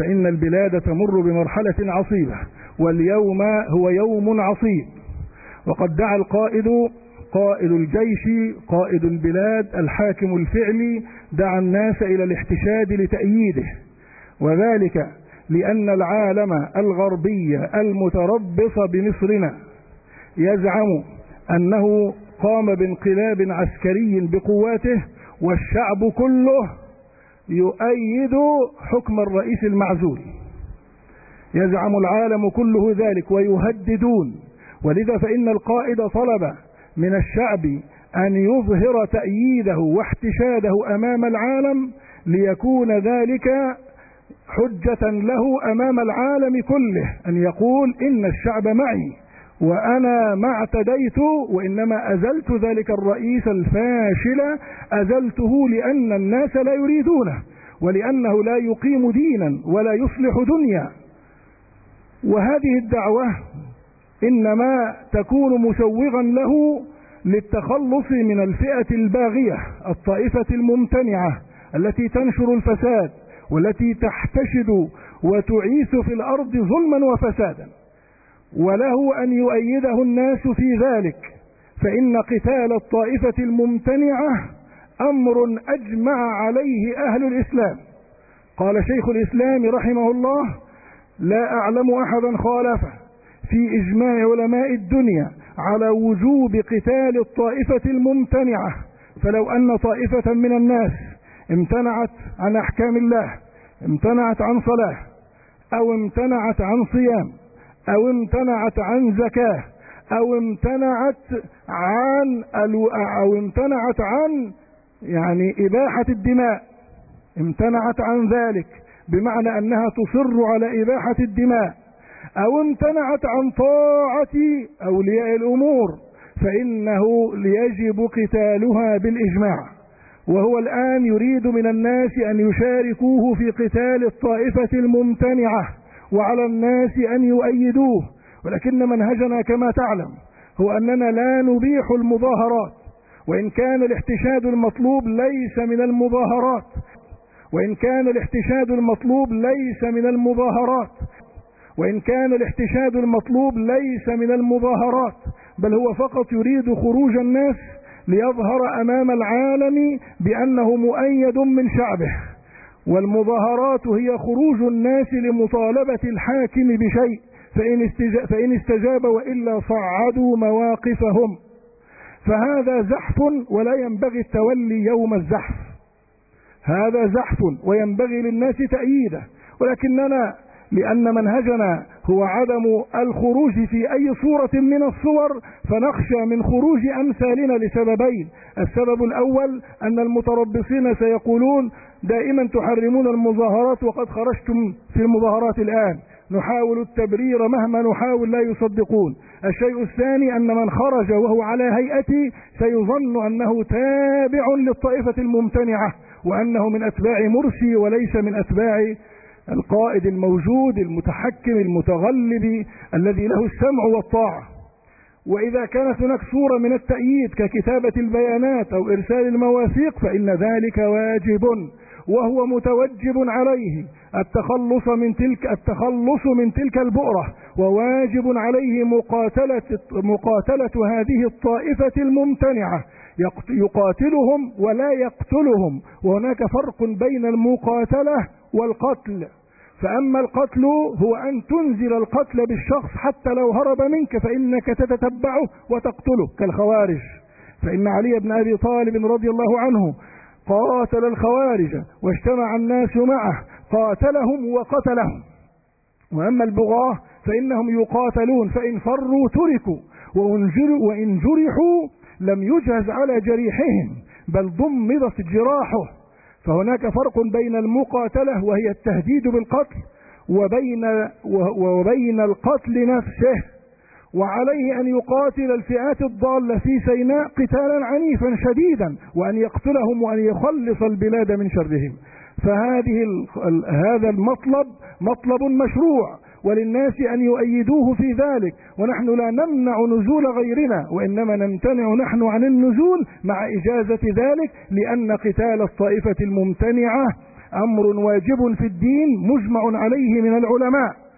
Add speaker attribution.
Speaker 1: فإن البلاد تمر بمرحلة عصيبة واليوم هو يوم عصيب. وقد دعا القائد قائد الجيش قائد البلاد الحاكم الفعلي دعا الناس إلى الاحتشاد لتأييده. وذلك لأن العالم الغربي المتربص بمصرنا يزعم أنه قام بانقلاب عسكري بقواته والشعب كله يؤيد حكم الرئيس المعزول. يزعم العالم كله ذلك ويهددون. ولذا فإن القائد طلب من الشعب أن يظهر تأييده واحتشاده أمام العالم ليكون ذلك حجة له أمام العالم كله أن يقول إن الشعب معي. وأنا ما اعتديت وإنما أزلت ذلك الرئيس الفاشل أزلته لأن الناس لا يريدونه ولأنه لا يقيم دينا ولا يصلح دنيا. وهذه الدعوة إنما تكون مسوغا له للتخلص من الفئة الباغية الطائفة الممتنعة التي تنشر الفساد والتي تحتشد وتعيث في الأرض ظلما وفسادا. وله أن يؤيده الناس في ذلك فإن قتال الطائفة الممتنعة أمر أجمع عليه أهل الإسلام. قال شيخ الإسلام رحمه الله لا أعلم أحدا خالفه في إجماع علماء الدنيا على وجوب قتال الطائفة الممتنعة فلو أن طائفة من الناس امتنعت عن أحكام الله امتنعت عن صلاة أو امتنعت عن صيام أو امتنعت عن زكاة أو امتنعت عن أو امتنعت عن يعني إباحة الدماء امتنعت عن ذلك بمعنى أنها تصر على إباحة الدماء. أو امتنعت عن طاعة أولياء الأمور فإنه يجب قتالها بالإجماع. وهو الآن يريد من الناس أن يشاركوه في قتال الطائفة الممتنعة. وعلى الناس أن يؤيدوه ولكن منهجنا كما تعلم هو أننا لا نبيح المظاهرات وإن كان الاحتشاد المطلوب ليس من المظاهرات وإن كان الاحتشاد المطلوب ليس من المظاهرات وإن كان الاحتشاد المطلوب ليس من المظاهرات بل هو فقط يريد خروج الناس ليظهر أمام العالم بأنه مؤيد من شعبه. والمظاهرات هي خروج الناس لمطالبة الحاكم بشيء فإن, استجاب, فإن استجاب وإلا صعدوا مواقفهم. فهذا زحف ولا ينبغي التولي يوم الزحف. هذا زحف وينبغي للناس تأييده. ولكننا لأن منهجنا هو عدم الخروج في أي صورة من الصور فنخشى من خروج أمثالنا لسببين. السبب الأول أن المتربصين سيقولون دائما تحرمون المظاهرات وقد خرجتم في المظاهرات الآن. نحاول التبرير مهما نحاول لا يصدقون. الشيء الثاني أن من خرج وهو على هيئتي سيظن أنه تابع للطائفة الممتنعة وأنه من أتباع مرسي وليس من أتباع القائد الموجود المتحكم المتغلب الذي له السمع والطاعة. وإذا كانت هناك صورة من التأييد ككتابة البيانات أو إرسال المواثيق فإن ذلك واجب وهو متوجب عليه. التخلص من تلك التخلص من تلك البؤرة وواجب عليه مقاتلة مقاتلة هذه الطائفة الممتنعة. يقاتلهم ولا يقتلهم. وهناك فرق بين المقاتلة والقتل. فأما القتل هو أن تنزل القتل بالشخص حتى لو هرب منك فإنك تتتبعه وتقتله كالخوارج. فإن علي بن أبي طالب رضي الله عنه قاتل الخوارج واجتمع الناس معه قاتلهم وقتلهم. وأما البغاة فإنهم يقاتلون فإن فروا تركوا وإن جرحوا لم يجهز على جريحهم بل ضمدت جراحه. فهناك فرق بين المقاتلة وهي التهديد بالقتل وبين وبين القتل نفسه. وعليه أن يقاتل الفئات الضالة في سيناء قتالا عنيفا شديدا وأن يقتلهم وأن يخلص البلاد من شرهم. فهذه هذا المطلب مطلب مشروع. وللناس أن يؤيدوه في ذلك ونحن لا نمنع نزول غيرنا وإنما نمتنع نحن عن النزول مع إجازة ذلك لأن قتال الطائفة الممتنعة أمر واجب في الدين مجمع عليه من العلماء.